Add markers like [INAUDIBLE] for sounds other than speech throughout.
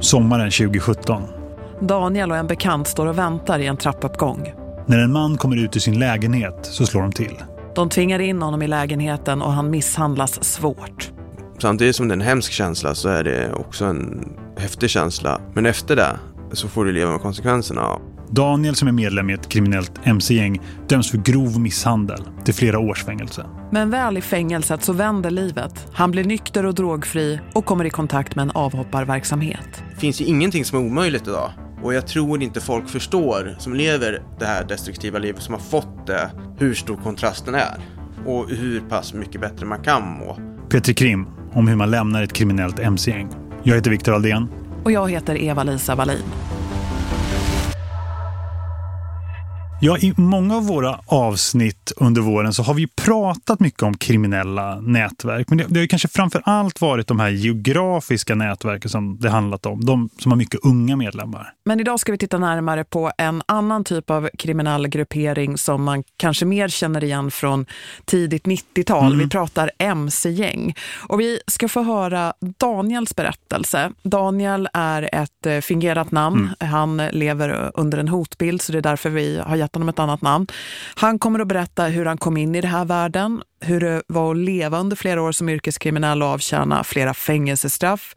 Sommaren 2017. Daniel och en bekant står och väntar i en trappuppgång. När en man kommer ut ur sin lägenhet så slår de till. De tvingar in honom i lägenheten och han misshandlas svårt. Samtidigt som det är en hemsk känsla så är det också en häftig känsla. Men efter det så får du leva med konsekvenserna. Daniel som är medlem i ett kriminellt MC-gäng döms för grov misshandel till flera års fängelse. Men väl i fängelset så vänder livet. Han blir nykter och drogfri och kommer i kontakt med en avhopparverksamhet. Det finns ju ingenting som är omöjligt idag. Och jag tror inte folk förstår som lever det här destruktiva livet som har fått det hur stor kontrasten är. Och hur pass mycket bättre man kan må. Petri Krim om hur man lämnar ett kriminellt MC-gäng. Jag heter Viktor Aldén. Och jag heter Eva-Lisa Wallin. Ja, i många av våra avsnitt under våren så har vi pratat mycket om kriminella nätverk. Men det, det har kanske framför allt varit de här geografiska nätverken som det handlat om. De som har mycket unga medlemmar. Men idag ska vi titta närmare på en annan typ av kriminell gruppering som man kanske mer känner igen från tidigt 90-tal. Mm. Vi pratar MC-gäng. Och vi ska få höra Daniels berättelse. Daniel är ett eh, fingerat namn. Mm. Han lever under en hotbild så det är därför vi har gett honom ett annat namn. Han kommer att berätta hur han kom in i den här världen, hur det var att leva under flera år som yrkeskriminell och avtjäna flera fängelsestraff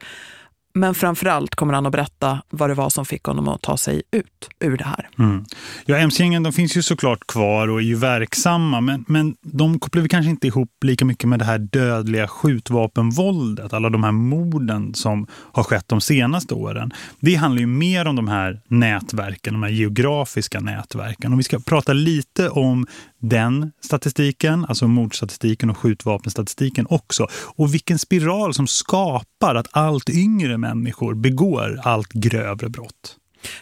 men framförallt kommer han att berätta vad det var som fick honom att ta sig ut ur det här. Mm. Ja, MC-gängen de finns ju såklart kvar och är ju verksamma. Men, men de kopplar vi kanske inte ihop lika mycket med det här dödliga skjutvapenvåldet. Alla de här morden som har skett de senaste åren. Det handlar ju mer om de här nätverken, de här geografiska nätverken. Och vi ska prata lite om den statistiken, alltså mordstatistiken och skjutvapenstatistiken också. Och vilken spiral som skapar att allt yngre människor begår allt grövre brott.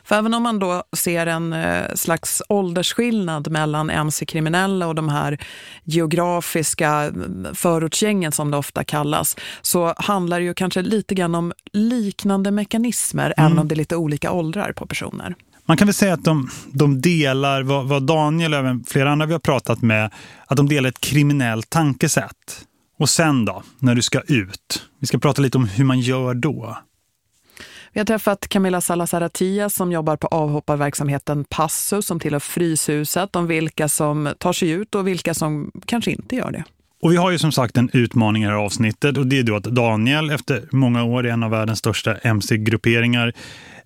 För även om man då ser en eh, slags åldersskillnad mellan MC-kriminella och de här geografiska mm, förortsgängen som det ofta kallas så handlar det ju kanske lite grann om liknande mekanismer mm. även om det är lite olika åldrar på personer. Man kan väl säga att de, de delar vad, vad Daniel och även flera andra vi har pratat med, att de delar ett kriminellt tankesätt. Och sen då, när du ska ut. Vi ska prata lite om hur man gör då. Vi har träffat Camilla Salazar som jobbar på avhopparverksamheten Passus som tillhör Fryshuset om vilka som tar sig ut och vilka som kanske inte gör det. Och vi har ju som sagt en utmaning i det här avsnittet och det är då att Daniel efter många år i en av världens största MC-grupperingar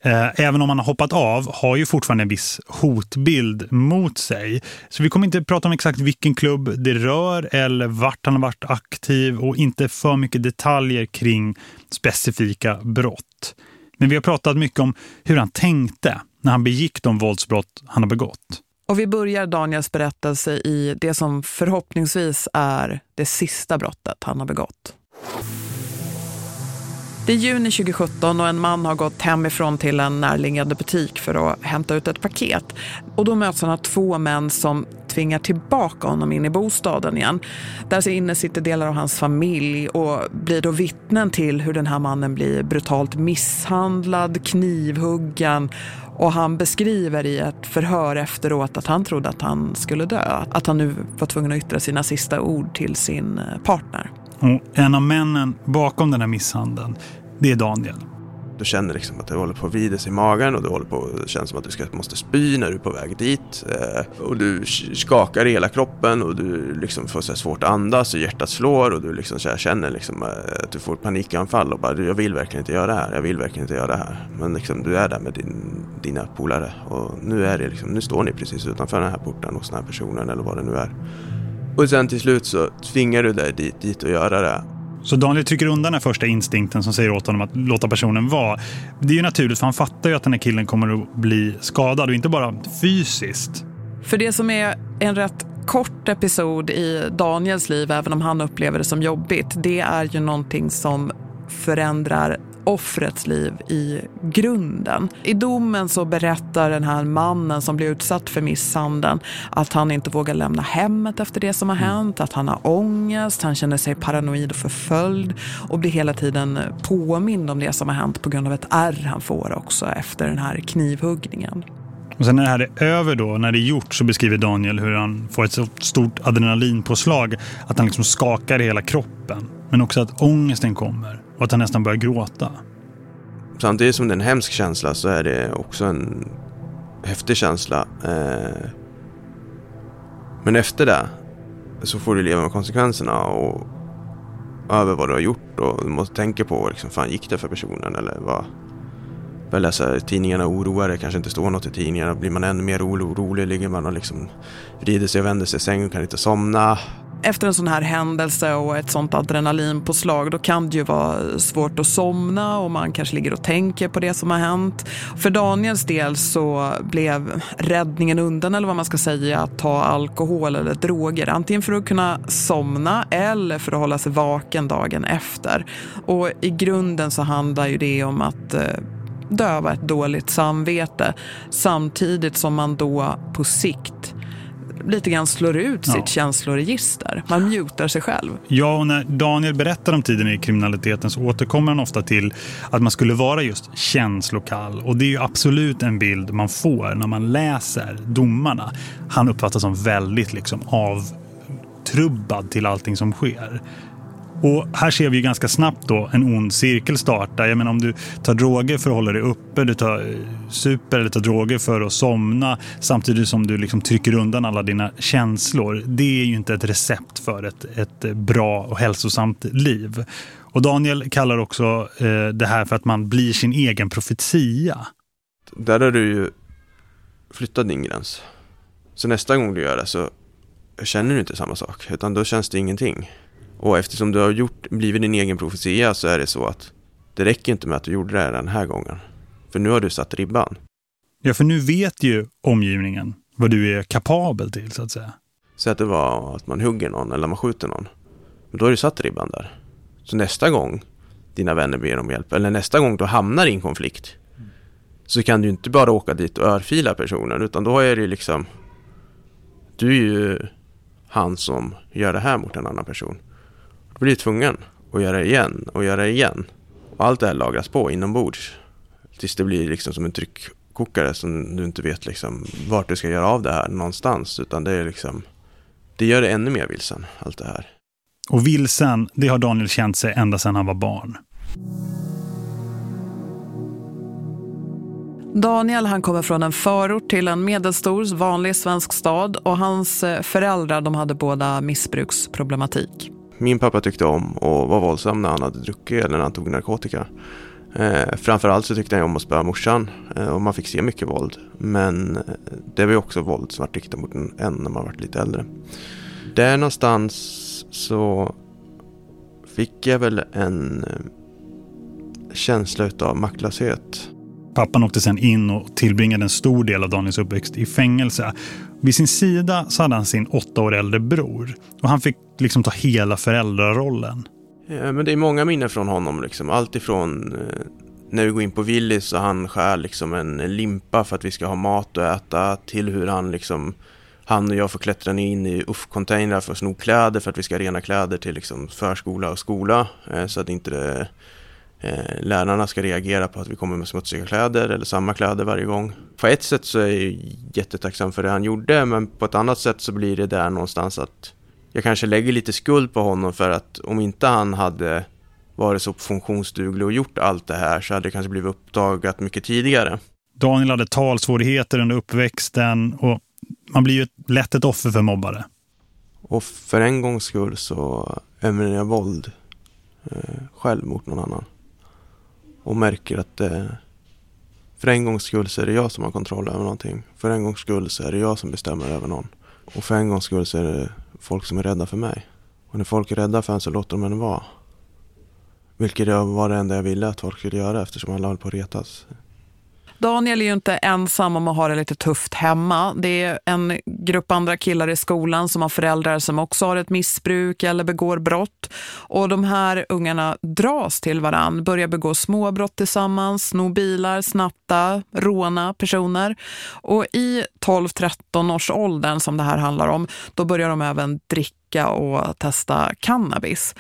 Eh, även om han har hoppat av har ju fortfarande en viss hotbild mot sig. Så vi kommer inte prata om exakt vilken klubb det rör eller vart han har varit aktiv och inte för mycket detaljer kring specifika brott. Men vi har pratat mycket om hur han tänkte när han begick de våldsbrott han har begått. Och vi börjar Daniels berättelse i det som förhoppningsvis är det sista brottet han har begått. Det är juni 2017 och en man har gått hemifrån till en närliggande butik för att hämta ut ett paket. Och då möts han av två män som tvingar tillbaka honom in i bostaden igen. Där inne sitter delar av hans familj och blir då vittnen till hur den här mannen blir brutalt misshandlad, knivhuggen och han beskriver i ett förhör efteråt att han trodde att han skulle dö. Att han nu var tvungen att yttra sina sista ord till sin eh, partner. Och en av männen bakom den här misshandeln, det är Daniel. Du känner liksom att det håller på att vrida sig i magen och det håller på det känns som att du ska, måste spy när du är på väg dit. Eh, och du skakar i hela kroppen och du liksom får så svårt att andas och hjärtat slår och du liksom så känner liksom eh, att du får panikanfall och bara jag vill verkligen inte göra det här, jag vill verkligen inte göra det här. Men liksom, du är där med din, dina polare och nu är det liksom, nu står ni precis utanför den här porten hos den här personen eller vad det nu är. Och sen till slut så tvingar du dig dit, dit och göra det. Så Daniel trycker undan den första instinkten som säger åt honom att låta personen vara. Det är ju naturligt för han fattar ju att den här killen kommer att bli skadad och inte bara fysiskt. För det som är en rätt kort episod i Daniels liv, även om han upplever det som jobbigt, det är ju någonting som förändrar offrets liv i grunden. I domen så berättar den här mannen som blir utsatt för misshandeln att han inte vågar lämna hemmet efter det som har mm. hänt, att han har ångest, han känner sig paranoid och förföljd och blir hela tiden påmind om det som har hänt på grund av ett ärr han får också efter den här knivhuggningen. Och sen när det här är över då, när det är gjort så beskriver Daniel hur han får ett så stort adrenalinpåslag att han liksom skakar i hela kroppen. Men också att ångesten kommer och att han nästan börjar gråta. samtidigt som det är en hemsk känsla så är det också en häftig känsla. Eh. Men efter det så får du leva med konsekvenserna och över vad du har gjort och du måste tänka på liksom, fan gick det för personen eller vad. Börjar läsa tidningarna och oroar dig, kanske inte står något i tidningarna. Blir man ännu mer orolig ligger man och liksom vrider sig och vänder sig i sängen och kan inte somna efter en sån här händelse och ett sånt adrenalinpåslag då kan det ju vara svårt att somna och man kanske ligger och tänker på det som har hänt. För Daniels del så blev räddningen undan eller vad man ska säga att ta alkohol eller droger. Antingen för att kunna somna eller för att hålla sig vaken dagen efter. Och i grunden så handlar ju det om att eh, döva ett dåligt samvete samtidigt som man då på sikt lite grann slår ut sitt känsloregister. Man mutar sig själv. Ja, och när Daniel berättar om tiden i kriminaliteten så återkommer han ofta till att man skulle vara just känslokall. Och det är ju absolut en bild man får när man läser domarna. Han uppfattas som väldigt liksom avtrubbad till allting som sker. Och här ser vi ju ganska snabbt då en ond cirkel starta. Jag menar om du tar droger för att hålla dig uppe, du tar eh, super eller tar droger för att somna samtidigt som du liksom trycker undan alla dina känslor. Det är ju inte ett recept för ett, ett eh, bra och hälsosamt liv. Och Daniel kallar också eh, det här för att man blir sin egen profetia. Där har du ju flyttat din gräns. Så nästa gång du gör det så känner du inte samma sak, utan då känns det ingenting. Och eftersom du har gjort, blivit din egen profetia så är det så att det räcker inte med att du gjorde det den här gången. För nu har du satt ribban. Ja, för nu vet ju omgivningen vad du är kapabel till så att säga. Så att det var att man hugger någon eller man skjuter någon. Men då har du satt ribban där. Så nästa gång dina vänner ber om hjälp eller nästa gång du hamnar i en konflikt så kan du inte bara åka dit och örfila personen utan då är det liksom du är ju han som gör det här mot en annan person. Blir tvungen att göra det igen och göra det igen. Och allt det här lagras på inombords. Tills det blir liksom som en tryckkokare som du inte vet liksom vart du ska göra av det här någonstans. Utan det är liksom, det gör det ännu mer vilsen, allt det här. Och vilsen, det har Daniel känt sig ända sedan han var barn. Daniel han kommer från en förort till en medelstor vanlig svensk stad och hans eh, föräldrar de hade båda missbruksproblematik. Min pappa tyckte om och var våldsam när han hade druckit eller när han tog narkotika. Eh, framförallt så tyckte han om att spöa morsan eh, och man fick se mycket våld. Men eh, det var ju också våld som var riktat mot en när man var lite äldre. Där någonstans så fick jag väl en eh, känsla av maktlöshet. Pappan åkte sen in och tillbringade en stor del av Daniels uppväxt i fängelse. Vid sin sida så hade han sin åtta år äldre bror. Och han fick liksom ta hela föräldrarollen. Ja, men det är många minnen från honom. Liksom. Allt ifrån eh, när vi går in på Willys och han skär liksom en limpa för att vi ska ha mat att äta. Till hur han liksom han och jag får klättra ner in i UFF-containrar för att sno kläder för att vi ska rena kläder till liksom förskola och skola. Eh, så att inte det lärarna ska reagera på att vi kommer med smutsiga kläder eller samma kläder varje gång. På ett sätt så är jag jättetacksam för det han gjorde men på ett annat sätt så blir det där någonstans att jag kanske lägger lite skuld på honom för att om inte han hade varit så funktionsduglig och gjort allt det här så hade det kanske blivit uppdagat mycket tidigare. Daniel hade talsvårigheter under uppväxten och man blir ju lätt ett offer för mobbare. Och för en gångs skull så använder jag våld eh, själv mot någon annan och märker att det, för en gångs skull så är det jag som har kontroll över någonting. För en gångs skull så är det jag som bestämmer över någon. Och för en gångs skull så är det folk som är rädda för mig. Och när folk är rädda för en så låter de en vara. Vilket var det enda jag ville att folk skulle göra eftersom alla höll på att retas. Daniel är ju inte ensam om att ha det lite tufft hemma. Det är en grupp andra killar i skolan som har föräldrar som också har ett missbruk eller begår brott. Och de här ungarna dras till varann, börjar begå småbrott tillsammans, sno bilar, snatta, råna personer. Och i 12-13 års åldern som det här handlar om, då börjar de även dricka och testa cannabis.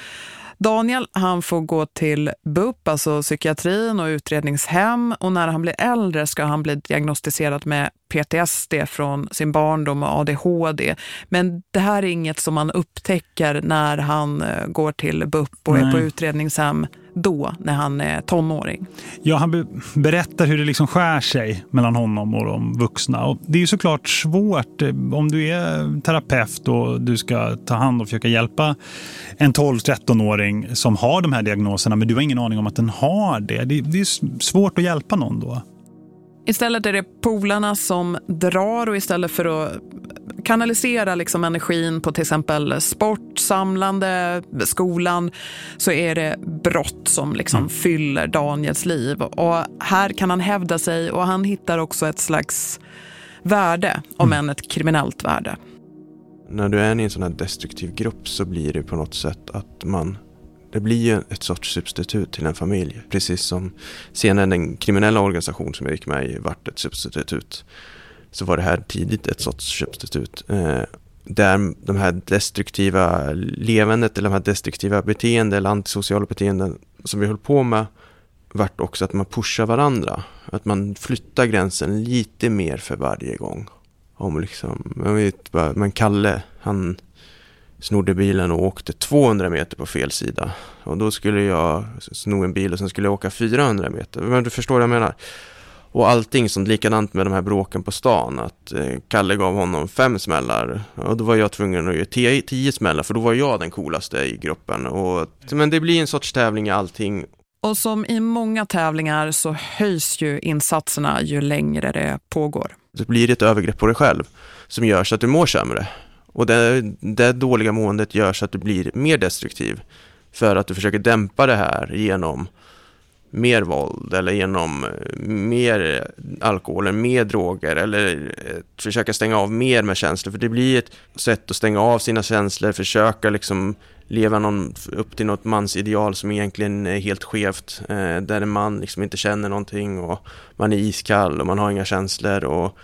Daniel han får gå till BUP, alltså psykiatrin och utredningshem och när han blir äldre ska han bli diagnostiserad med PTSD från sin barndom och ADHD. Men det här är inget som man upptäcker när han eh, går till BUP och Nej. är på utredningshem då när han är tonåring. Ja, han be berättar hur det liksom skär sig mellan honom och de vuxna. Och det är ju såklart svårt eh, om du är terapeut och du ska ta hand och försöka hjälpa en 12-13-åring som har de här diagnoserna men du har ingen aning om att den har det. Det, det är svårt att hjälpa någon då. Istället är det polarna som drar och istället för att kanalisera liksom energin på till exempel sport, samlande, skolan så är det brott som liksom mm. fyller Daniels liv. Och här kan han hävda sig och han hittar också ett slags värde, om mm. än ett kriminellt värde. När du är i en sån här destruktiv grupp så blir det på något sätt att man det blir ju ett sorts substitut till en familj. Precis som senare den kriminella organisation som jag gick med i vart ett substitut. Så var det här tidigt ett sorts köpstitut, Eh, där de här destruktiva levandet eller de här destruktiva beteenden eller antisociala beteenden som vi höll på med vart också att man pushar varandra. Att man flyttar gränsen lite mer för varje gång. Om liksom, jag vet bara, men Kalle, han snodde bilen och åkte 200 meter på fel sida. Och då skulle jag sno en bil och sen skulle jag åka 400 meter. Men du förstår vad jag menar. Och allting som likadant med de här bråken på stan. Att eh, Kalle gav honom fem smällar. Och då var jag tvungen att göra tio, tio smällar. För då var jag den coolaste i gruppen. Och, men det blir en sorts tävling i allting. Och som i många tävlingar så höjs ju insatserna ju längre det pågår. Det blir ett övergrepp på dig själv som gör så att du mår sämre. Och det, det dåliga måendet gör så att du blir mer destruktiv. För att du försöker dämpa det här genom mer våld eller genom eh, mer alkohol eller mer droger eller eh, försöka stänga av mer med känslor. För det blir ett sätt att stänga av sina känslor, försöka liksom leva någon, upp till något mansideal som egentligen är helt skevt. Eh, där en man liksom inte känner någonting och man är iskall och man har inga känslor och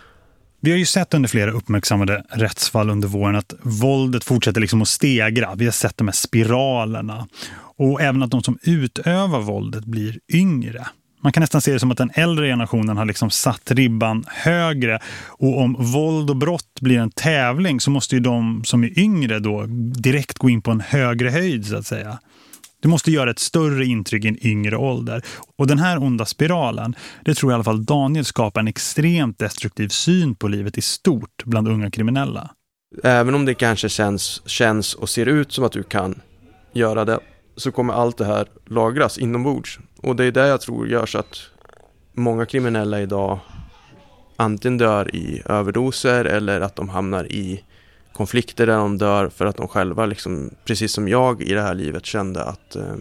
vi har ju sett under flera uppmärksammade rättsfall under våren att våldet fortsätter liksom att stegra. Vi har sett de här spiralerna. Och även att de som utövar våldet blir yngre. Man kan nästan se det som att den äldre generationen har liksom satt ribban högre. Och om våld och brott blir en tävling så måste ju de som är yngre då direkt gå in på en högre höjd så att säga. Du måste göra ett större intryck i en yngre ålder. Och den här onda spiralen, det tror jag i alla fall Daniel skapar en extremt destruktiv syn på livet i stort bland unga kriminella. Även om det kanske känns, känns och ser ut som att du kan göra det så kommer allt det här lagras inombords. Och det är det jag tror gör så att många kriminella idag antingen dör i överdoser eller att de hamnar i konflikter där de dör för att de själva, liksom, precis som jag i det här livet, kände att eh,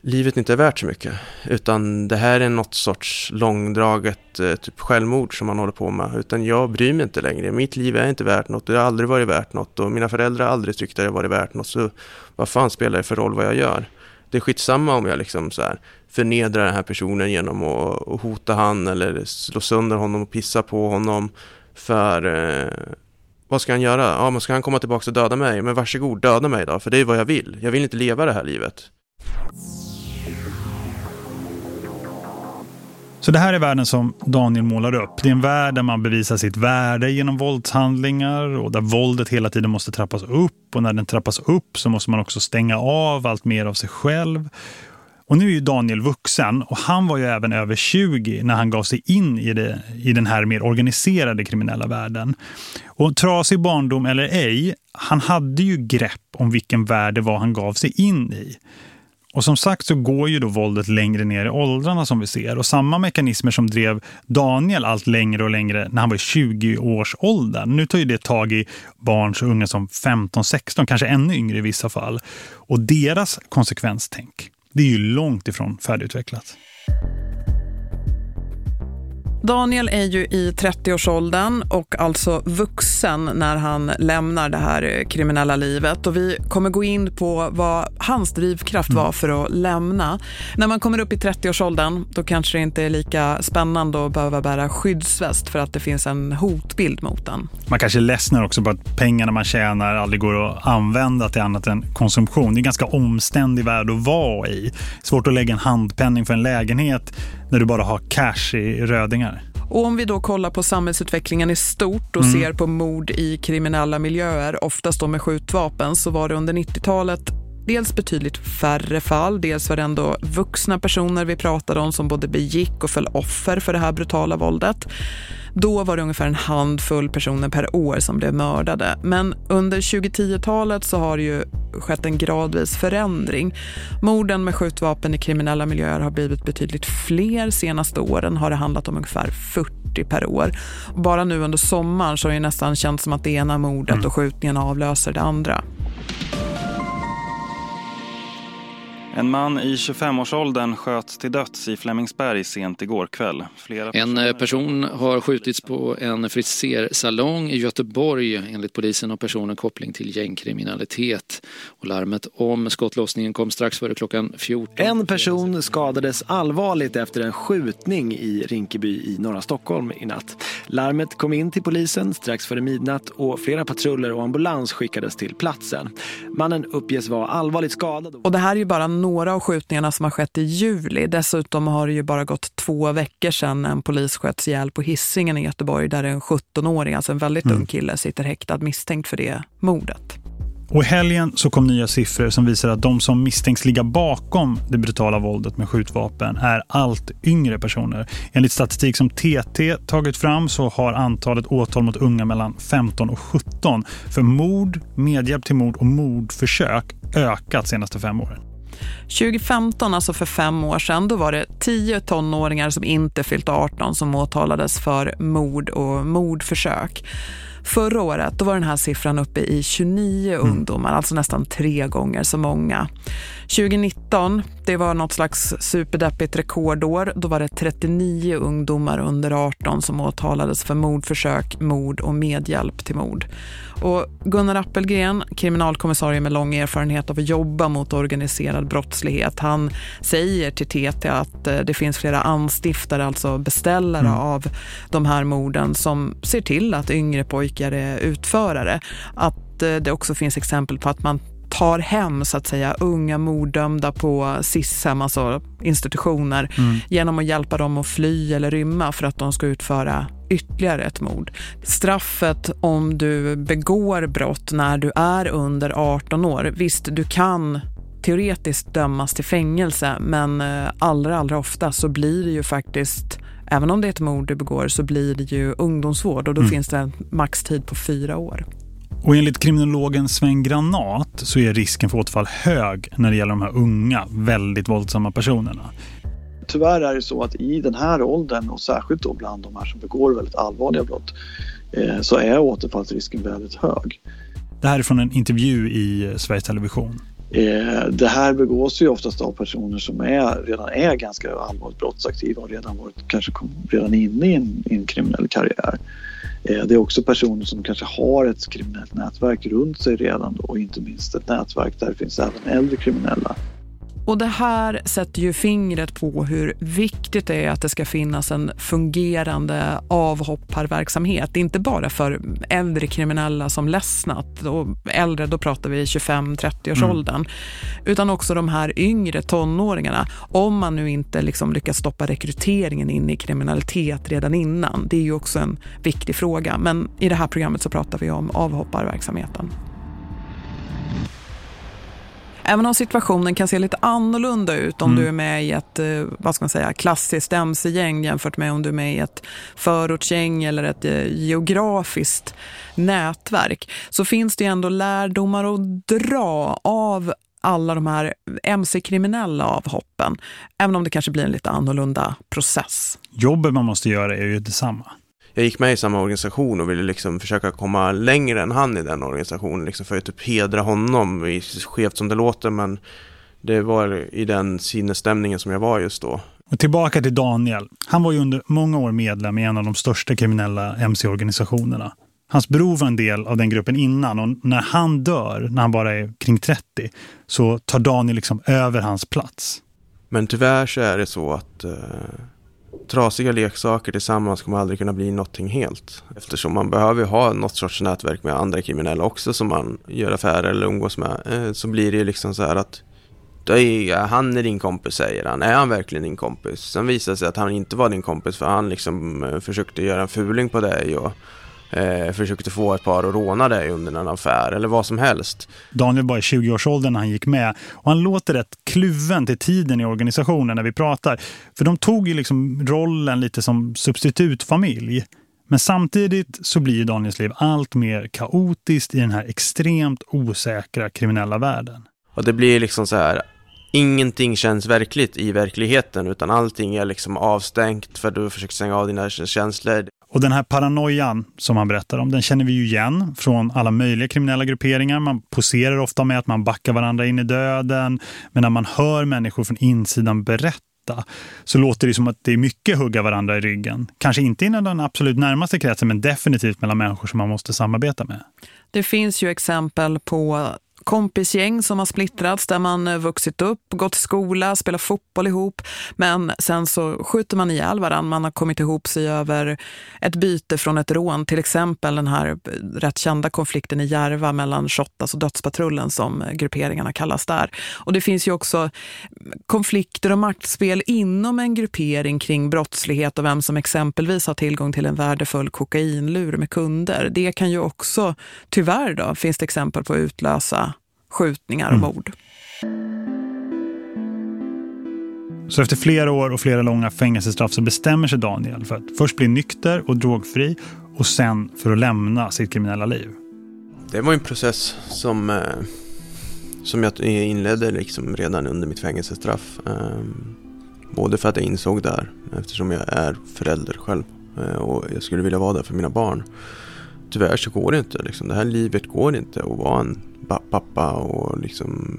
livet inte är värt så mycket. Utan det här är något sorts långdraget eh, typ självmord som man håller på med. Utan jag bryr mig inte längre. Mitt liv är inte värt något. Det har aldrig varit värt något. Och mina föräldrar har aldrig tyckt att det har varit värt något. Så vad fan spelar det för roll vad jag gör? Det är skitsamma om jag liksom så här förnedrar den här personen genom att, att hota han eller slå sönder honom och pissa på honom. För eh, vad ska han göra? Ja, men ska han komma tillbaka och döda mig? Men varsågod, döda mig då, för det är vad jag vill. Jag vill inte leva det här livet. Så det här är världen som Daniel målar upp. Det är en värld där man bevisar sitt värde genom våldshandlingar och där våldet hela tiden måste trappas upp. Och när den trappas upp så måste man också stänga av allt mer av sig själv. Och nu är ju Daniel vuxen och han var ju även över 20 när han gav sig in i, det, i den här mer organiserade kriminella världen. Och trasig barndom eller ej, han hade ju grepp om vilken värld det var han gav sig in i. Och som sagt så går ju då våldet längre ner i åldrarna som vi ser. Och samma mekanismer som drev Daniel allt längre och längre när han var i 20 års ålder. Nu tar ju det tag i barn så unga som 15-16, kanske ännu yngre i vissa fall. Och deras konsekvenstänk det är ju långt ifrån färdigutvecklat. Daniel är ju i 30-årsåldern och alltså vuxen när han lämnar det här kriminella livet. Och vi kommer gå in på vad hans drivkraft var för att lämna. När man kommer upp i 30-årsåldern då kanske det inte är lika spännande att behöva bära skyddsväst för att det finns en hotbild mot den. Man kanske ledsnar också på att pengarna man tjänar aldrig går att använda till annat än konsumtion. Det är en ganska omständig värld att vara i. Svårt att lägga en handpenning för en lägenhet när du bara har cash i rödingar. Och om vi då kollar på samhällsutvecklingen i stort och mm. ser på mord i kriminella miljöer, oftast då med skjutvapen, så var det under 90-talet dels betydligt färre fall, dels var det ändå vuxna personer vi pratade om som både begick och föll offer för det här brutala våldet. Då var det ungefär en handfull personer per år som blev mördade. Men under 2010-talet så har det ju skett en gradvis förändring. Morden med skjutvapen i kriminella miljöer har blivit betydligt fler. Senaste åren har det handlat om ungefär 40 per år. Bara nu under sommaren så har det nästan känts som att det ena mordet mm. och skjutningen avlöser det andra. En man i 25-årsåldern sköts till döds i Flemingsberg sent igår kväll. Flera en eh, person har skjutits på en frisersalong i Göteborg. Enligt polisen har personen koppling till gängkriminalitet. Och larmet om skottlossningen kom strax före klockan 14. En person skadades allvarligt efter en skjutning i Rinkeby i norra Stockholm i natt. Larmet kom in till polisen strax före midnatt och flera patruller och ambulans skickades till platsen. Mannen uppges vara allvarligt skadad. Och det här är ju bara några av skjutningarna som har skett i juli. Dessutom har det ju bara gått två veckor sedan en polis sköts ihjäl på Hissingen i Göteborg där en 17-åring, alltså en väldigt mm. ung kille, sitter häktad misstänkt för det mordet. Och i helgen så kom nya siffror som visar att de som misstänks ligga bakom det brutala våldet med skjutvapen är allt yngre personer. Enligt statistik som TT tagit fram så har antalet åtal mot unga mellan 15 och 17 för mord, medhjälp till mord och mordförsök ökat senaste fem åren. 2015, alltså för fem år sedan, då var det tio tonåringar som inte fyllt 18 som åtalades för mord och mordförsök. Förra året då var den här siffran uppe i 29 mm. ungdomar, alltså nästan tre gånger så många. 2019, det var något slags superdeppigt rekordår. Då var det 39 ungdomar under 18 som åtalades för mordförsök, mord och medhjälp till mord. Och Gunnar Appelgren, kriminalkommissarie med lång erfarenhet av att jobba mot organiserad brottslighet, han säger till TT att eh, det finns flera anstiftare, alltså beställare mm. av de här morden som ser till att yngre pojkar är utförare. Att eh, det också finns exempel på att man tar hem så att säga unga morddömda på SIS-hem, alltså institutioner, mm. genom att hjälpa dem att fly eller rymma för att de ska utföra ytterligare ett mord. Straffet om du begår brott när du är under 18 år, visst du kan teoretiskt dömas till fängelse men eh, allra allra ofta så blir det ju faktiskt Även om det är ett mord du begår så blir det ju ungdomsvård och då mm. finns det en maxtid på fyra år. Och enligt kriminologen Sven Granat så är risken för återfall hög när det gäller de här unga, väldigt våldsamma personerna. Tyvärr är det så att i den här åldern och särskilt då bland de här som begår väldigt allvarliga brott eh, så är återfallsrisken väldigt hög. Det här är från en intervju i Sveriges Television. Eh, det här begås ju oftast av personer som är, redan är ganska allvarligt brottsaktiva och redan varit kanske redan inne i en, i en kriminell karriär. Eh, det är också personer som kanske har ett kriminellt nätverk runt sig redan då, och inte minst ett nätverk där det finns även äldre kriminella. Och det här sätter ju fingret på hur viktigt det är att det ska finnas en fungerande avhopparverksamhet. Inte bara för äldre kriminella som ledsnat. Och äldre, då pratar vi 25-30 års mm. åldern. Utan också de här yngre tonåringarna. Om man nu inte liksom lyckas stoppa rekryteringen in i kriminalitet redan innan. Det är ju också en viktig fråga. Men i det här programmet så pratar vi om avhopparverksamheten. Även om situationen kan se lite annorlunda ut om mm. du är med i ett eh, vad ska man säga, klassiskt mc-gäng jämfört med om du är med i ett förortsgäng eller ett eh, geografiskt nätverk så finns det ändå lärdomar att dra av alla de här mc-kriminella avhoppen. Även om det kanske blir en lite annorlunda process. Jobbet man måste göra är ju detsamma jag gick med i samma organisation och ville liksom försöka komma längre än han i den organisationen. Liksom för att typ hedra honom, skevt som det låter, men det var i den sinnesstämningen som jag var just då. Och tillbaka till Daniel. Han var ju under många år medlem i en av de största kriminella MC-organisationerna. Hans bror var en del av den gruppen innan och när han dör, när han bara är kring 30, så tar Daniel liksom över hans plats. Men tyvärr så är det så att eh, trasiga leksaker tillsammans kommer aldrig kunna bli någonting helt. Eftersom man behöver ha något sorts nätverk med andra kriminella också som man gör affärer eller umgås med. Eh, så blir det ju liksom så här att han är din kompis säger han. Är han verkligen din kompis? Sen visar det sig att han inte var din kompis för han liksom eh, försökte göra en fuling på dig och eh, försökte få ett par att råna dig under en affär eller vad som helst. Daniel var i 20-årsåldern när han gick med och han låter rätt kluven till tiden i organisationen när vi pratar. För de tog ju liksom rollen lite som substitutfamilj. Men samtidigt så blir Daniels liv allt mer kaotiskt i den här extremt osäkra kriminella världen. Och det blir liksom så här, ingenting känns verkligt i verkligheten utan allting är liksom avstängt för du har försökt stänga av dina känslor. Och den här paranoian som han berättar om, den känner vi ju igen från alla möjliga kriminella grupperingar. Man poserar ofta med att man backar varandra in i döden. Men när man hör människor från insidan berätta så låter det som att det är mycket hugga varandra i ryggen. Kanske inte inom den absolut närmaste kretsen men definitivt mellan människor som man måste samarbeta med. Det finns ju exempel på kompisgäng som har splittrats där man eh, vuxit upp, gått i skola, spelat fotboll ihop. Men sen så skjuter man ihjäl varandra. Man har kommit ihop sig över ett byte från ett rån. Till exempel den här eh, rätt kända konflikten i Järva mellan Shottas och dödspatrullen som eh, grupperingarna kallas där. Och det finns ju också mm, konflikter och maktspel inom en gruppering kring brottslighet och vem som exempelvis har tillgång till en värdefull kokainlur med kunder. Det kan ju också, tyvärr då, finns det exempel på att utlösa skjutningar och mm. mord. Så efter flera år och flera långa fängelsestraff så bestämmer sig Daniel för att först bli nykter och drogfri och sen för att lämna sitt kriminella liv. Det var en process som, eh, som jag inledde liksom redan under mitt fängelsestraff. Eh, både för att jag insåg där, eftersom jag är förälder själv eh, och jag skulle vilja vara där för mina barn. Tyvärr så går det inte. Liksom. Det här livet går inte att vara en pappa och liksom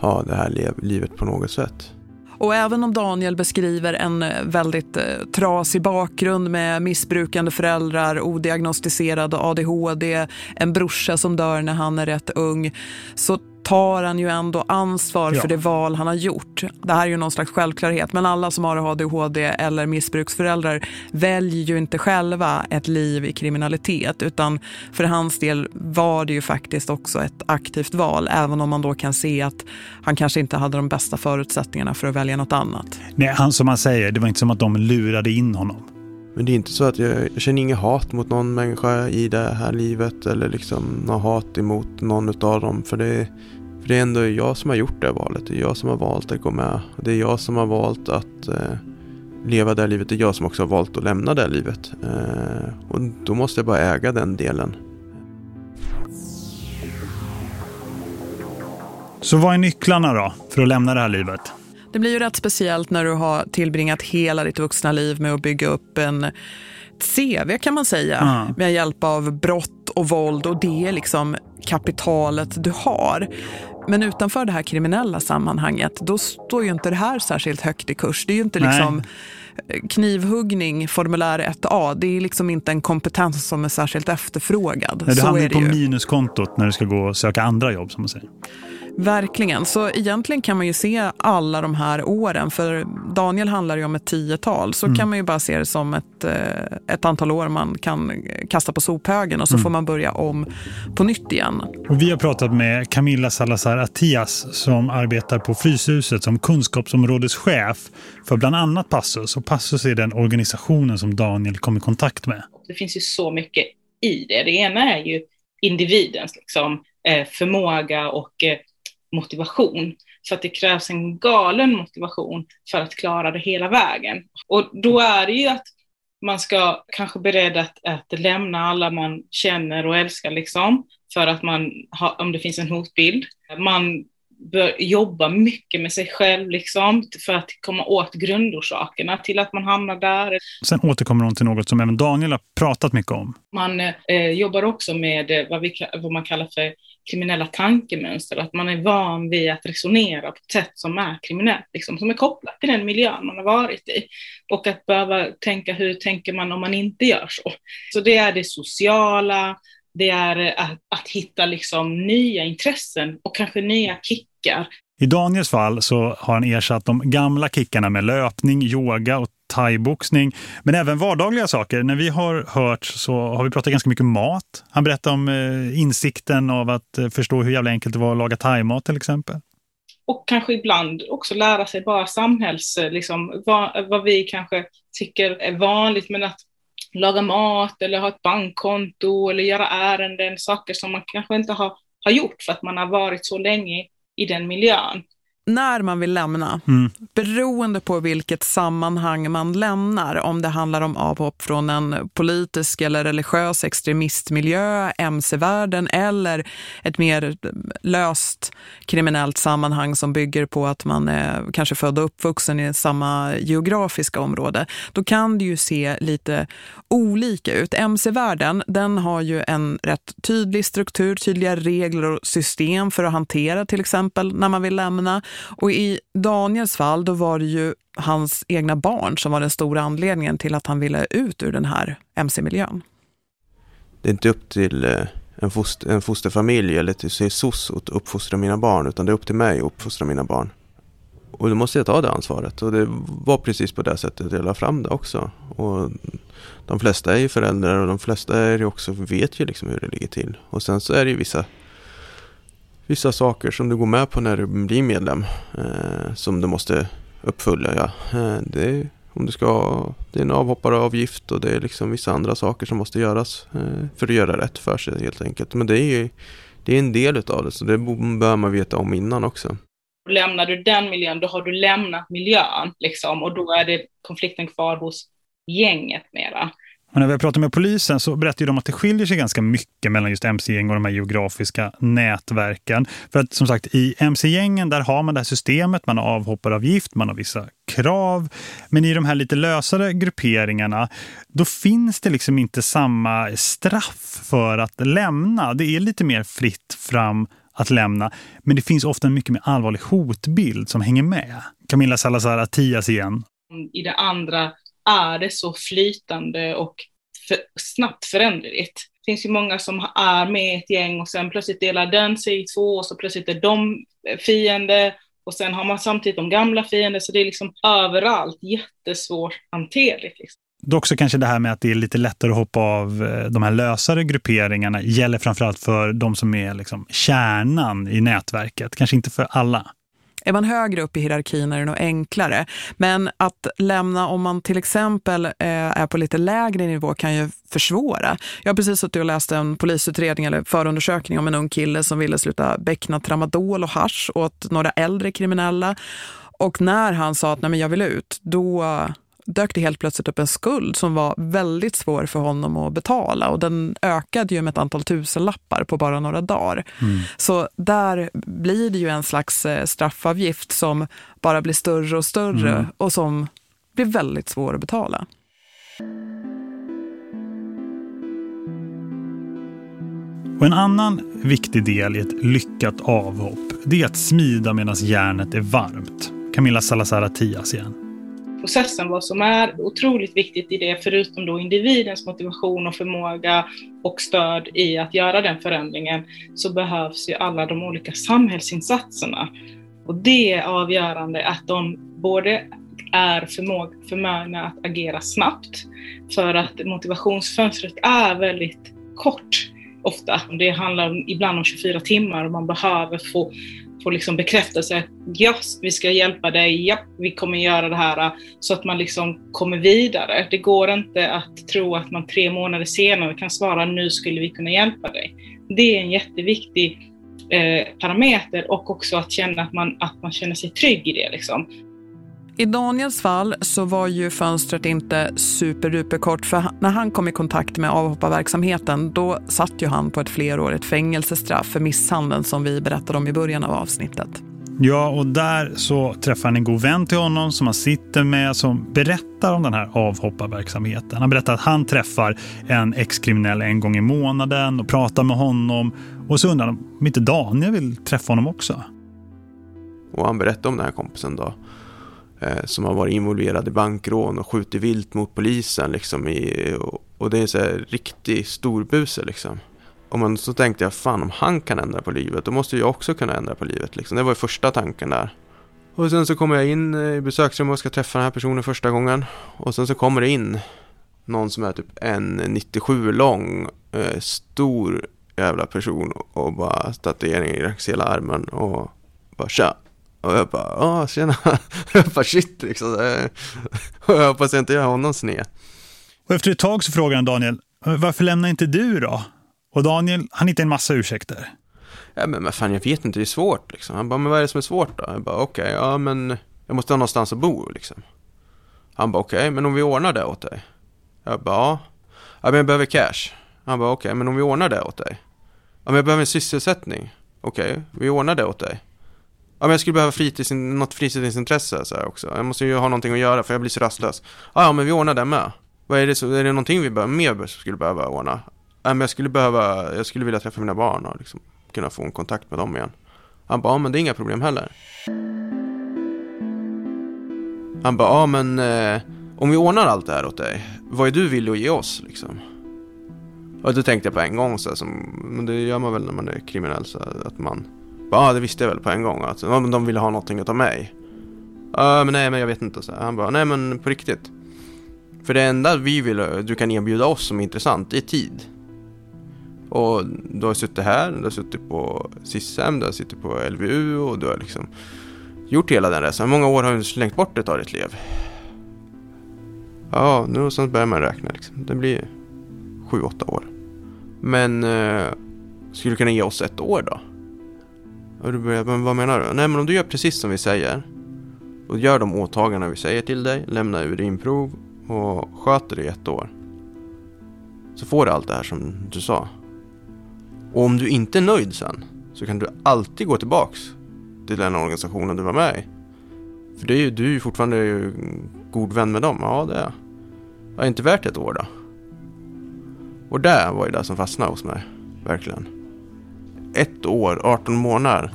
ha det här livet på något sätt. Och även om Daniel beskriver en eh, väldigt eh, trasig bakgrund med missbrukande föräldrar, odiagnostiserad ADHD, en brorsa som dör när han är rätt ung, så tar han ju ändå ansvar ja. för det val han har gjort. Det här är ju någon slags självklarhet. Men alla som har ADHD eller missbruksföräldrar väljer ju inte själva ett liv i kriminalitet. Utan för hans del var det ju faktiskt också ett aktivt val. Även om man då kan se att han kanske inte hade de bästa förutsättningarna för att välja något annat. Nej, han som man säger, det var inte som att de lurade in honom. Men det är inte så att jag, jag känner inget hat mot någon människa i det här livet eller liksom något hat emot någon av dem. För det, för det är ändå jag som har gjort det valet. Det är jag som har valt att gå med. Det är jag som har valt att eh, leva det här livet. Det är jag som också har valt att lämna det här livet. Eh, och då måste jag bara äga den delen. Så vad är nycklarna då för att lämna det här livet? Det blir ju rätt speciellt när du har tillbringat hela ditt vuxna liv med att bygga upp en CV kan man säga. Mm. Med hjälp av brott och våld och det är liksom kapitalet du har. Men utanför det här kriminella sammanhanget då står ju inte det här särskilt högt i kurs. Det är ju inte liksom knivhuggning formulär 1A. Det är liksom inte en kompetens som är särskilt efterfrågad. Nej, det hamnar på minuskontot när du ska gå och söka andra jobb som man säger. Verkligen. Så egentligen kan man ju se alla de här åren. För Daniel handlar ju om ett tiotal. Så mm. kan man ju bara se det som ett, eh, ett antal år man kan kasta på sophögen. Och så mm. får man börja om på nytt igen. Och vi har pratat med Camilla Salazar Atias som arbetar på Fryshuset som kunskapsområdeschef för bland annat Passus. Och Passus är den organisationen som Daniel kom i kontakt med. Det finns ju så mycket i det. Det ena är ju individens liksom, eh, förmåga och eh, motivation. Så att det krävs en galen motivation för att klara det hela vägen. Och då är det ju att man ska kanske beredd att, att lämna alla man känner och älskar liksom, för att man har, om det finns en hotbild. Man bör jobba mycket med sig själv liksom, för att komma åt grundorsakerna till att man hamnar där. Sen återkommer hon till något som även Daniel har pratat mycket om. Man eh, jobbar också med eh, vad, vi, vad man kallar för kriminella tankemönster, att man är van vid att resonera på ett sätt som är kriminellt, liksom, som är kopplat till den miljön man har varit i. Och att behöva tänka hur tänker man om man inte gör så. Så det är det sociala, det är att, att hitta liksom nya intressen och kanske nya kickar. I Daniels fall så har han ersatt de gamla kickarna med löpning, yoga och thaiboxning. Men även vardagliga saker. När vi har hört så har vi pratat ganska mycket mat. Han berättar om eh, insikten av att eh, förstå hur jävla enkelt det var att laga thaimat till exempel. Och kanske ibland också lära sig bara samhälls, eh, liksom, vad, vad vi kanske tycker är vanligt men att laga mat eller ha ett bankkonto eller göra ärenden, saker som man kanske inte har, har gjort för att man har varit så länge i den miljön när man vill lämna, mm. beroende på vilket sammanhang man lämnar, om det handlar om avhopp från en politisk eller religiös extremistmiljö, MC-världen eller ett mer löst kriminellt sammanhang som bygger på att man är kanske född och uppvuxen i samma geografiska område, då kan det ju se lite olika ut. MC-världen, den har ju en rätt tydlig struktur, tydliga regler och system för att hantera till exempel när man vill lämna och i Daniels fall då var det ju hans egna barn som var den stora anledningen till att han ville ut ur den här MC-miljön. Det är inte upp till eh, en, foster, en fosterfamilj eller till SOS att uppfostra mina barn utan det är upp till mig att uppfostra mina barn. Och då måste jag ta det ansvaret och det var precis på det sättet jag la fram det också. Och de flesta är ju föräldrar och de flesta är ju också, vet ju liksom hur det ligger till. Och sen så är det ju vissa vissa saker som du går med på när du blir medlem eh, som du måste uppfylla. Ja. Eh, det, är, om du ska det är en avhopparavgift och det är liksom vissa andra saker som måste göras eh, för att göra rätt för sig helt enkelt. Men det är ju det är en del av det så det bör man veta om innan också. Lämnar du den miljön, då har du lämnat miljön liksom, och då är det konflikten kvar hos gänget mera. Och när vi pratat med polisen så berättar de att det skiljer sig ganska mycket mellan just MC-gäng och de här geografiska nätverken. För att som sagt, i MC-gängen där har man det här systemet, man har avhopparavgift, man har vissa krav. Men i de här lite lösare grupperingarna, då finns det liksom inte samma straff för att lämna. Det är lite mer fritt fram att lämna. Men det finns ofta en mycket mer allvarlig hotbild som hänger med. Camilla Salazar Atias igen. I det andra är det så flytande och för, snabbt föränderligt. Det finns ju många som är med i ett gäng och sen plötsligt delar den sig i två och så plötsligt är de eh, fiender och sen har man samtidigt de gamla fiender så det är liksom överallt jättesvårt hanterligt. Liksom. Dock så kanske det här med att det är lite lättare att hoppa av eh, de här lösare grupperingarna gäller framförallt för de som är liksom kärnan i nätverket, kanske inte för alla. Är man högre upp i hierarkin är det nog enklare. Men att lämna om man till exempel eh, är på lite lägre nivå kan ju försvåra. Jag har precis suttit och läst en polisutredning eller förundersökning om en ung kille som ville sluta beckna tramadol och hash åt några äldre kriminella. Och när han sa att Nej, men jag vill ut, då dök det helt plötsligt upp en skuld som var väldigt svår för honom att betala och den ökade ju med ett antal tusenlappar på bara några dagar. Mm. Så där blir det ju en slags eh, straffavgift som bara blir större och större mm. och som blir väldigt svår att betala. Och en annan viktig del i ett lyckat avhopp det är att smida medan järnet är varmt. Camilla Salazar Tias igen processen, vad som är otroligt viktigt i det, förutom då individens motivation och förmåga och stöd i att göra den förändringen, så behövs ju alla de olika samhällsinsatserna. Och det är avgörande att de både är förmögna att agera snabbt, för att motivationsfönstret är väldigt kort ofta. Det handlar ibland om 24 timmar och man behöver få få liksom bekräftelse. Ja, vi ska hjälpa dig. Ja, vi kommer göra det här. Äh, så att man liksom kommer vidare. Det går inte att tro att man tre månader senare kan svara nu skulle vi kunna hjälpa dig. Det är en jätteviktig eh, parameter och också att känna att man, att man känner sig trygg i det. Liksom. I Daniels fall så var ju fönstret inte superduperkort för när han kom i kontakt med avhopparverksamheten då satt ju han på ett flerårigt fängelsestraff för misshandeln som vi berättade om i början av avsnittet. Ja, och där så träffar han en god vän till honom som han sitter med som berättar om den här avhopparverksamheten. Han berättar att han träffar en exkriminell en gång i månaden och pratar med honom. Och så undrar han om inte Daniel vill träffa honom också. Och han berättar om den här kompisen då Eh, som har varit involverad i bankrån och skjutit vilt mot polisen liksom i, och, och det är så här riktig storbuse liksom. Och man, så tänkte jag, fan om han kan ändra på livet, då måste jag också kunna ändra på livet liksom. Det var ju första tanken där. Och sen så kommer jag in eh, i besöksrummet och ska träffa den här personen första gången. Och sen så kommer det in någon som är typ en 97 lång, eh, stor jävla person och bara tatuering i hela armen och bara tja, och jag bara, ja tjena, [LAUGHS] jag bara shit liksom. Och [LAUGHS] jag hoppas jag inte gör honom sned. Och efter ett tag så frågar han Daniel, varför lämnar inte du då? Och Daniel, han hittar en massa ursäkter. Ja, men vad fan, jag vet inte, det är svårt liksom. Han bara, men vad är det som är svårt då? Jag bara, okej, okay, ja men jag måste ha någonstans att bo liksom. Han bara, okej, okay, men om vi ordnar det åt dig? Jag bara, ja. men jag behöver cash. Han bara, okej, okay, men om vi ordnar det åt dig? Ja, men jag behöver en sysselsättning. Okej, vi ordnar det åt dig. Ja, men jag skulle behöva fritids, något fritidsintresse så här också. Jag måste ju ha någonting att göra för jag blir så rastlös. Ja, ja men vi ordnar det med. Vad är det, så, är det någonting vi mer skulle behöva ordna? Ja, men jag skulle behöva, jag skulle vilja träffa mina barn och liksom kunna få en kontakt med dem igen. Han bara, ja men det är inga problem heller. Han bara, ja men eh, om vi ordnar allt det här åt dig, vad är du villig att ge oss liksom? Och då tänkte jag på en gång så här, som, men det gör man väl när man är kriminell så här, att man, ja det visste jag väl på en gång att de ville ha någonting av mig. Ja men nej men jag vet inte så här. Han bara, nej men på riktigt. För det enda vi vill, du kan erbjuda oss som är intressant, det är tid. Och du har suttit här, du har suttit på SISM, du har suttit på LVU och du har liksom gjort hela den resan. Hur många år har du slängt bort det av ditt liv? Ja, nu så börjar man räkna liksom. Det blir sju, åtta år. Men eh, skulle du kunna ge oss ett år då? Och du börjar, men vad menar du? Nej, men om du gör precis som vi säger och gör de åtaganden vi säger till dig, lämna urinprov och sköter det i ett år. Så får du allt det här som du sa. Och om du inte är nöjd sen så kan du alltid gå tillbaks till den organisationen du var med i. För det är ju, du är ju fortfarande god vän med dem. Ja, det är jag. är inte värt ett år då? Och det var ju det som fastnade hos mig. Verkligen. Ett år, 18 månader.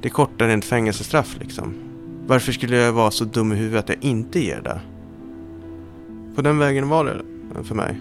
Det är kortare än ett fängelsestraff liksom. Varför skulle jag vara så dum i huvudet att jag inte ger det? På den vägen var det för mig.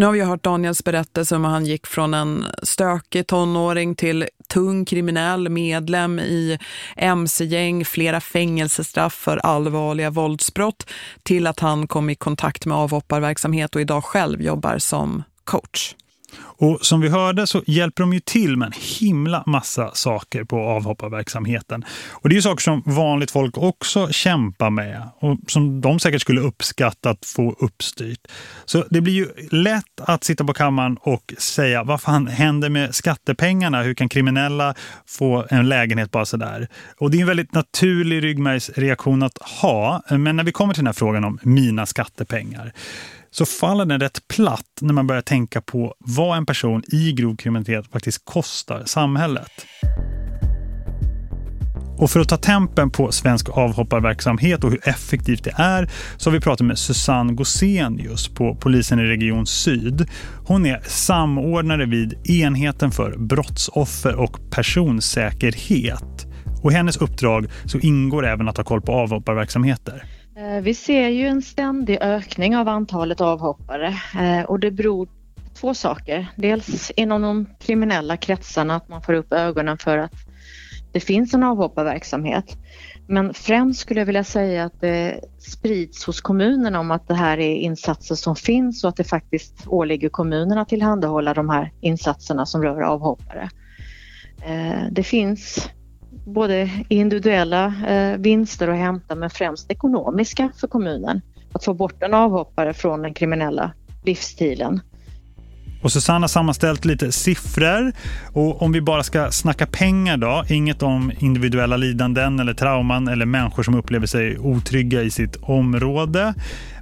Nu har vi hört Daniels berättelse om hur han gick från en stökig tonåring till tung kriminell medlem i MC-gäng, flera fängelsestraff för allvarliga våldsbrott till att han kom i kontakt med avhopparverksamhet och idag själv jobbar som coach. Och som vi hörde så hjälper de ju till med en himla massa saker på avhopparverksamheten. Och det är ju saker som vanligt folk också kämpar med och som de säkert skulle uppskatta att få uppstyrt. Så det blir ju lätt att sitta på kammaren och säga vad fan händer med skattepengarna? Hur kan kriminella få en lägenhet bara sådär? Och det är en väldigt naturlig ryggmärgsreaktion att ha. Men när vi kommer till den här frågan om mina skattepengar så faller den rätt platt när man börjar tänka på vad en person i grov kriminalitet faktiskt kostar samhället. Och för att ta tempen på svensk avhopparverksamhet och hur effektivt det är så har vi pratat med Susanne Gosenius på polisen i Region Syd. Hon är samordnare vid enheten för brottsoffer och personsäkerhet. Och hennes uppdrag så ingår även att ha koll på avhopparverksamheter. Eh, vi ser ju en ständig ökning av antalet avhoppare eh, och det beror på två saker. Dels inom de kriminella kretsarna att man får upp ögonen för att det finns en avhopparverksamhet. Men främst skulle jag vilja säga att det sprids hos kommunerna om att det här är insatser som finns och att det faktiskt åligger kommunerna att tillhandahålla de här insatserna som rör avhoppare. Eh, det finns både individuella eh, vinster att hämta men främst ekonomiska för kommunen. Att få bort en avhoppare från den kriminella livsstilen. Och Susanna har sammanställt lite siffror och om vi bara ska snacka pengar då, inget om individuella lidanden eller trauman eller människor som upplever sig otrygga i sitt område.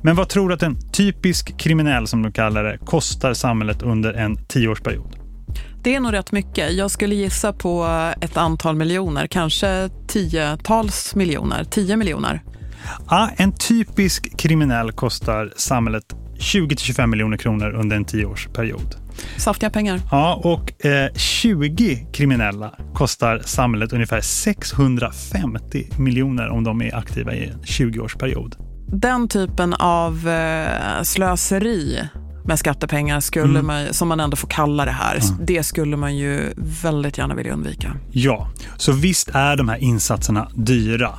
Men vad tror du att en typisk kriminell som de kallar det kostar samhället under en tioårsperiod? Det är nog rätt mycket. Jag skulle gissa på ett antal miljoner, kanske tiotals miljoner, tio miljoner. Ja, en typisk kriminell kostar samhället 20-25 miljoner kronor under en tioårsperiod. Saftiga pengar. Ja, och eh, 20 kriminella kostar samhället ungefär 650 miljoner om de är aktiva i en 20-årsperiod. Den typen av eh, slöseri med skattepengar skulle mm. man, som man ändå får kalla det här. Mm. Det skulle man ju väldigt gärna vilja undvika. Ja, så visst är de här insatserna dyra.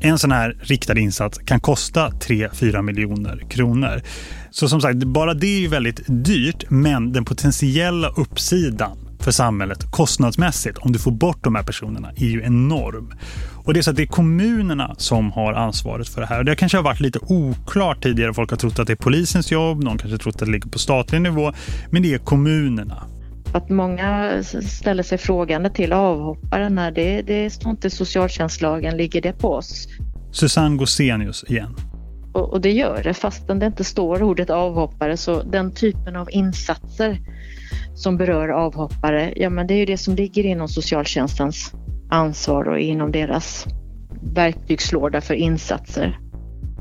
En sån här riktad insats kan kosta 3-4 miljoner kronor. Så som sagt, bara det är ju väldigt dyrt men den potentiella uppsidan för samhället kostnadsmässigt om du får bort de här personerna är ju enorm. Och det är så att det är kommunerna som har ansvaret för det här. Och det kanske har varit lite oklart tidigare. Folk har trott att det är polisens jobb, någon kanske trott att det ligger på statlig nivå. Men det är kommunerna. Att många ställer sig frågande till avhoppare när det, det står inte socialtjänstlagen, ligger det på oss? Susanne Gosenius igen. Och, och det gör det fastän det inte står ordet avhoppare så den typen av insatser som berör avhoppare, ja men det är ju det som ligger inom socialtjänstens ansvar och inom deras verktygslåda för insatser.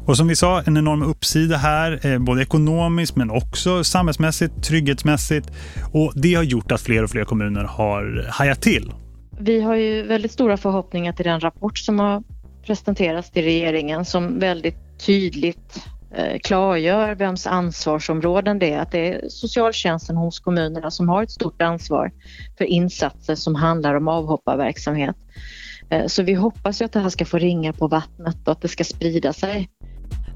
Och som vi sa, en enorm uppsida här, eh, både ekonomiskt men också samhällsmässigt, trygghetsmässigt. Och det har gjort att fler och fler kommuner har hajat till. Vi har ju väldigt stora förhoppningar till den rapport som har presenterats till regeringen som väldigt tydligt Eh, klargör vems ansvarsområden det är. Att det är socialtjänsten hos kommunerna som har ett stort ansvar för insatser som handlar om avhopparverksamhet. Eh, så vi hoppas ju att det här ska få ringa på vattnet och att det ska sprida sig.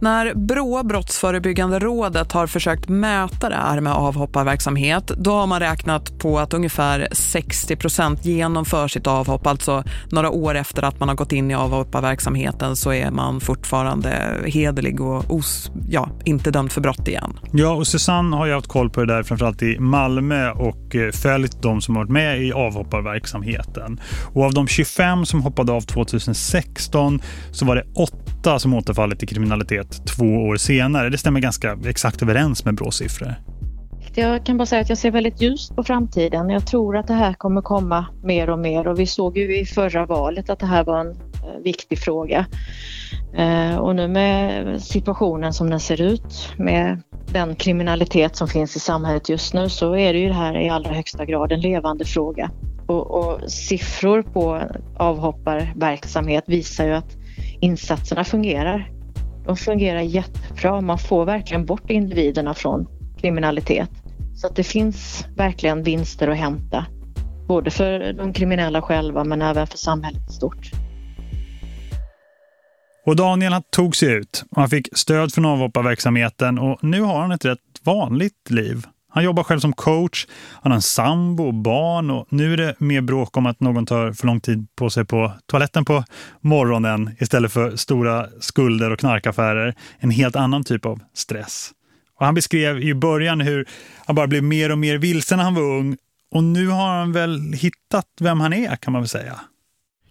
När BRÅ, Brottsförebyggande rådet, har försökt mäta det här med avhopparverksamhet då har man räknat på att ungefär 60% genomför sitt avhopp. Alltså några år efter att man har gått in i avhopparverksamheten så är man fortfarande hederlig och os, ja, inte dömd för brott igen. Ja, och Susanne har ju haft koll på det där framförallt i Malmö och eh, följt de som har varit med i avhopparverksamheten. Och av de 25 som hoppade av 2016 så var det 8 som återfallit i kriminalitet två år senare. Det stämmer ganska exakt överens med Brås siffror. Jag kan bara säga att jag ser väldigt ljust på framtiden. Jag tror att det här kommer komma mer och mer och vi såg ju i förra valet att det här var en eh, viktig fråga. Eh, och nu med situationen som den ser ut med den kriminalitet som finns i samhället just nu så är det ju det här i allra högsta grad en levande fråga. Och, och siffror på avhopparverksamhet visar ju att insatserna fungerar. De fungerar jättebra. Man får verkligen bort individerna från kriminalitet. Så att det finns verkligen vinster att hämta. Både för de kriminella själva men även för samhället stort. Och Daniel han tog sig ut. Han fick stöd från avhopparverksamheten och nu har han ett rätt vanligt liv. Han jobbar själv som coach, han har en sambo och barn och nu är det mer bråk om att någon tar för lång tid på sig på toaletten på morgonen istället för stora skulder och knarkaffärer. En helt annan typ av stress. Och han beskrev i början hur han bara blev mer och mer vilsen när han var ung och nu har han väl hittat vem han är kan man väl säga.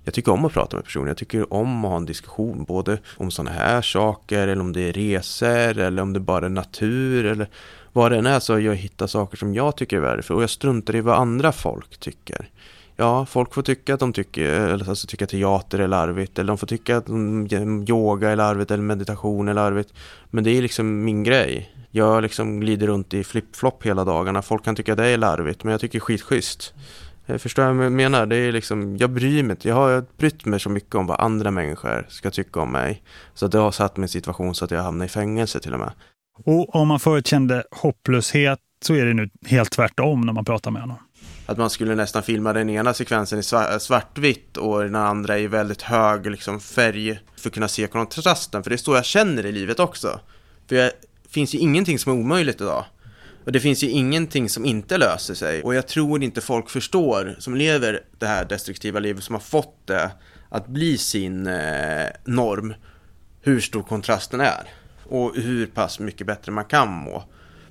Jag tycker om att prata med personer. Jag tycker om att ha en diskussion både om sådana här saker eller om det är resor eller om det bara är natur eller vad det än är så har jag hittat saker som jag tycker är värdefulla och jag struntar i vad andra folk tycker. Ja, folk får tycka att de tycker, eller alltså tycka teater är larvigt eller de får tycka att yoga är larvigt eller meditation är larvigt. Men det är liksom min grej. Jag liksom glider runt i flip-flop hela dagarna. Folk kan tycka att det är larvigt men jag tycker det är skitschysst. Eh, jag förstår vad jag menar? Det är liksom, jag bryr mig inte. Jag har brytt mig så mycket om vad andra människor ska tycka om mig. Så det har satt mig i en situation så att jag hamnar i fängelse till och med. Och om man förut kände hopplöshet så är det nu helt tvärtom när man pratar med honom. Att man skulle nästan filma den ena sekvensen i svartvitt och den andra i väldigt hög liksom, färg för att kunna se kontrasten. För det är så jag känner i livet också. För det finns ju ingenting som är omöjligt idag. Och det finns ju ingenting som inte löser sig. Och jag tror inte folk förstår som lever det här destruktiva livet som har fått det att bli sin eh, norm. Hur stor kontrasten är och hur pass mycket bättre man kan må.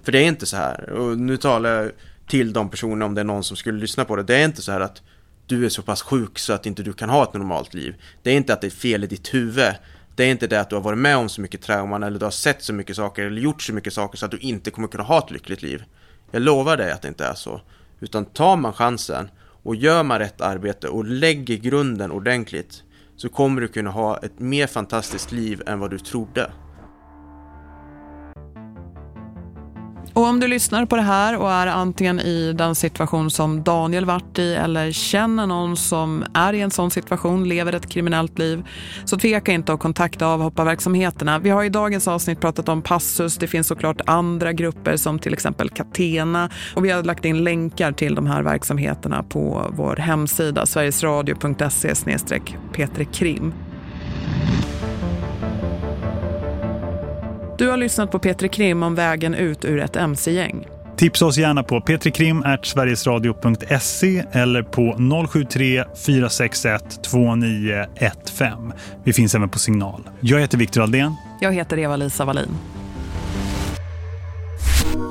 För det är inte så här, och nu talar jag till de personerna om det är någon som skulle lyssna på det. Det är inte så här att du är så pass sjuk så att inte du kan ha ett normalt liv. Det är inte att det är fel i ditt huvud. Det är inte det att du har varit med om så mycket trauman eller du har sett så mycket saker eller gjort så mycket saker så att du inte kommer kunna ha ett lyckligt liv. Jag lovar dig att det inte är så. Utan tar man chansen och gör man rätt arbete och lägger grunden ordentligt så kommer du kunna ha ett mer fantastiskt liv än vad du trodde. Och om du lyssnar på det här och är antingen i den situation som Daniel varit i eller känner någon som är i en sån situation, lever ett kriminellt liv, så tveka inte att kontakta avhopparverksamheterna. Vi har i dagens avsnitt pratat om Passus, det finns såklart andra grupper som till exempel Catena och vi har lagt in länkar till de här verksamheterna på vår hemsida sverigesradio.se Krim. Du har lyssnat på Petri Krim om vägen ut ur ett MC-gäng. Tipsa oss gärna på petrikrim.sverigesradio.se eller på 073 461 2915. Vi finns även på signal. Jag heter Viktor Aldén. Jag heter Eva-Lisa Wallin.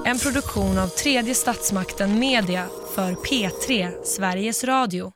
En produktion av tredje statsmakten Media för P3 Sveriges Radio.